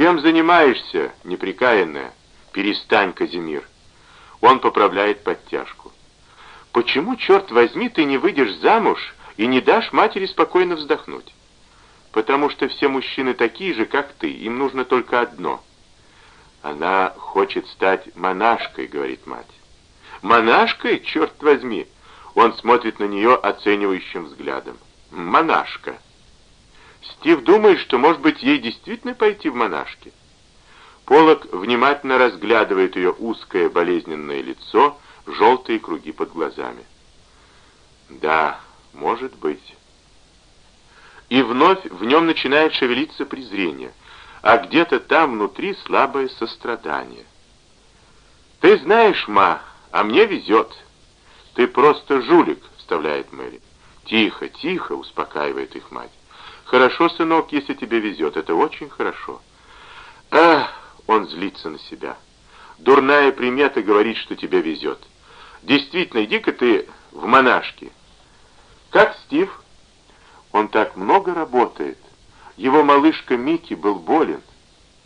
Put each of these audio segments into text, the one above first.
«Чем занимаешься, неприкаянная?» «Перестань, Казимир». Он поправляет подтяжку. «Почему, черт возьми, ты не выйдешь замуж и не дашь матери спокойно вздохнуть?» «Потому что все мужчины такие же, как ты, им нужно только одно». «Она хочет стать монашкой», — говорит мать. «Монашкой? Черт возьми!» Он смотрит на нее оценивающим взглядом. «Монашка». Стив думает, что, может быть, ей действительно пойти в монашки. Полок внимательно разглядывает ее узкое болезненное лицо, желтые круги под глазами. Да, может быть. И вновь в нем начинает шевелиться презрение, а где-то там внутри слабое сострадание. «Ты знаешь, ма, а мне везет. Ты просто жулик», — вставляет Мэри. «Тихо, тихо», — успокаивает их мать. «Хорошо, сынок, если тебе везет, это очень хорошо». «Ах!» Он злится на себя. Дурная примета говорит, что тебе везет. Действительно, иди-ка ты в монашки. Как Стив? Он так много работает. Его малышка Микки был болен.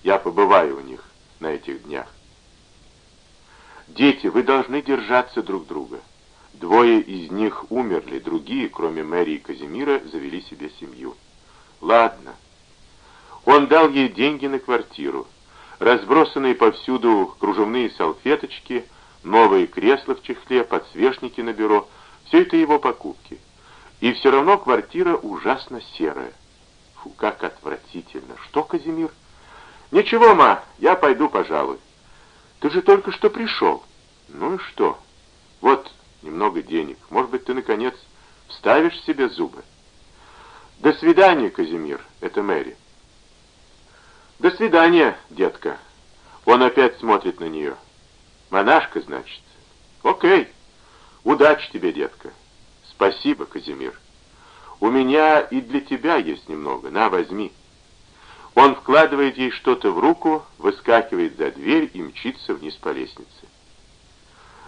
Я побываю у них на этих днях. Дети, вы должны держаться друг друга. Двое из них умерли, другие, кроме Мэри и Казимира, завели себе семью. Ладно. Он дал ей деньги на квартиру разбросанные повсюду кружевные салфеточки, новые кресла в чехле, подсвечники на бюро — все это его покупки. И все равно квартира ужасно серая. Фу, как отвратительно. Что, Казимир? Ничего, ма, я пойду, пожалуй. Ты же только что пришел. Ну и что? Вот немного денег. Может быть, ты, наконец, вставишь себе зубы. До свидания, Казимир. Это Мэри. «До свидания, детка». Он опять смотрит на нее. «Монашка, значит?» «Окей. Удачи тебе, детка». «Спасибо, Казимир. У меня и для тебя есть немного. На, возьми». Он вкладывает ей что-то в руку, выскакивает за дверь и мчится вниз по лестнице.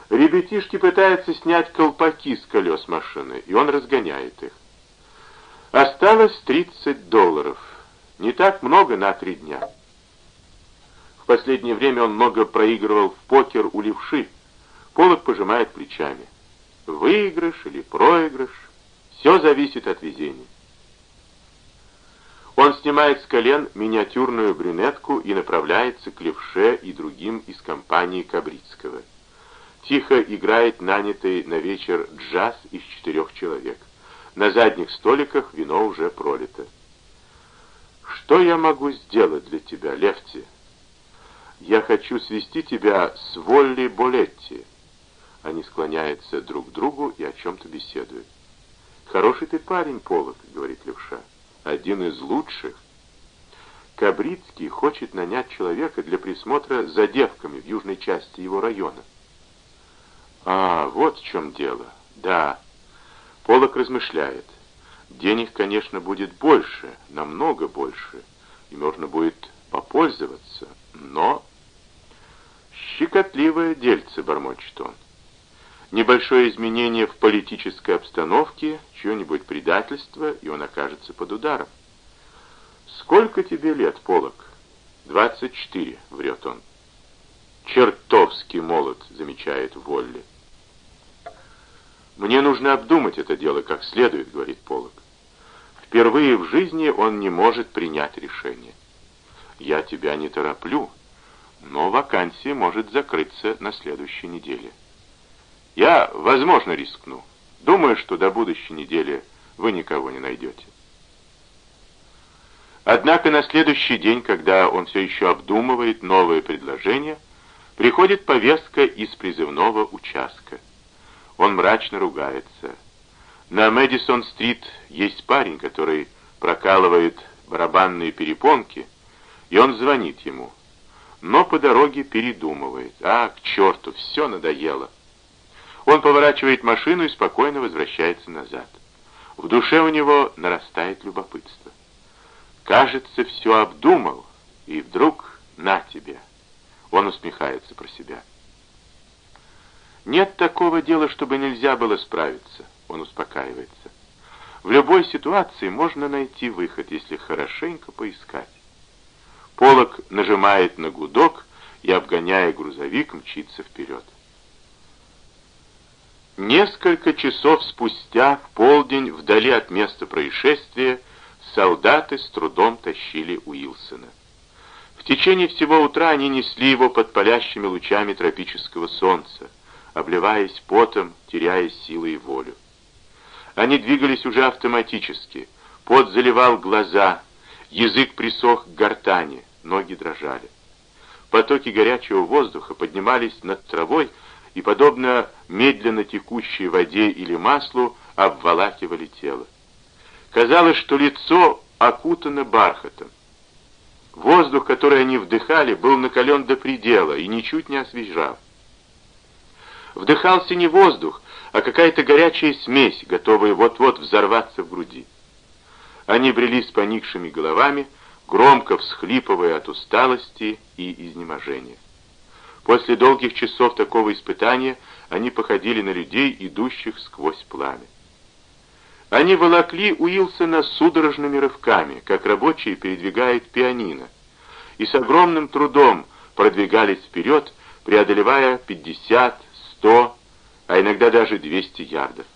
Ребятишки пытаются снять колпаки с колес машины, и он разгоняет их. Осталось 30 долларов. Не так много на три дня. В последнее время он много проигрывал в покер у левши. Полок пожимает плечами. Выигрыш или проигрыш, все зависит от везения. Он снимает с колен миниатюрную брюнетку и направляется к левше и другим из компании Кабрицкого. Тихо играет нанятый на вечер джаз из четырех человек. На задних столиках вино уже пролито. Что я могу сделать для тебя, Левти? Я хочу свести тебя с Волли Болетти. Они склоняются друг к другу и о чем-то беседуют. Хороший ты парень, Полок, говорит Левша. Один из лучших. Кабрицкий хочет нанять человека для присмотра за девками в южной части его района. А, вот в чем дело. Да. Полок размышляет. Денег, конечно, будет больше, намного больше, и можно будет попользоваться, но... Щекотливое дельце, бормочет он. Небольшое изменение в политической обстановке, чье-нибудь предательство, и он окажется под ударом. «Сколько тебе лет, Полок?» «Двадцать четыре», — врет он. «Чертовски молод», — замечает Волли. «Мне нужно обдумать это дело как следует», — говорит Полок. Впервые в жизни он не может принять решение. «Я тебя не тороплю, но вакансия может закрыться на следующей неделе. Я, возможно, рискну. Думаю, что до будущей недели вы никого не найдете». Однако на следующий день, когда он все еще обдумывает новое предложение, приходит повестка из призывного участка. Он мрачно ругается. На Мэдисон-стрит есть парень, который прокалывает барабанные перепонки, и он звонит ему. Но по дороге передумывает. А, к черту, все надоело. Он поворачивает машину и спокойно возвращается назад. В душе у него нарастает любопытство. Кажется, все обдумал, и вдруг на тебе. Он усмехается про себя. Нет такого дела, чтобы нельзя было справиться. Он успокаивается. В любой ситуации можно найти выход, если хорошенько поискать. Полок нажимает на гудок и, обгоняя грузовик, мчится вперед. Несколько часов спустя, в полдень, вдали от места происшествия, солдаты с трудом тащили Уилсона. В течение всего утра они несли его под палящими лучами тропического солнца, обливаясь потом, теряя силы и волю. Они двигались уже автоматически, пот заливал глаза, язык присох к гортани, ноги дрожали. Потоки горячего воздуха поднимались над травой и, подобно медленно текущей воде или маслу, обволакивали тело. Казалось, что лицо окутано бархатом. Воздух, который они вдыхали, был накален до предела и ничуть не освежал. Вдыхался не воздух, а какая-то горячая смесь, готовая вот-вот взорваться в груди. Они брели с поникшими головами, громко всхлипывая от усталости и изнеможения. После долгих часов такого испытания они походили на людей, идущих сквозь пламя. Они волокли Уилсона судорожными рывками, как рабочие передвигают пианино, и с огромным трудом продвигались вперед, преодолевая 50, 100, а иногда даже 200 ярдов.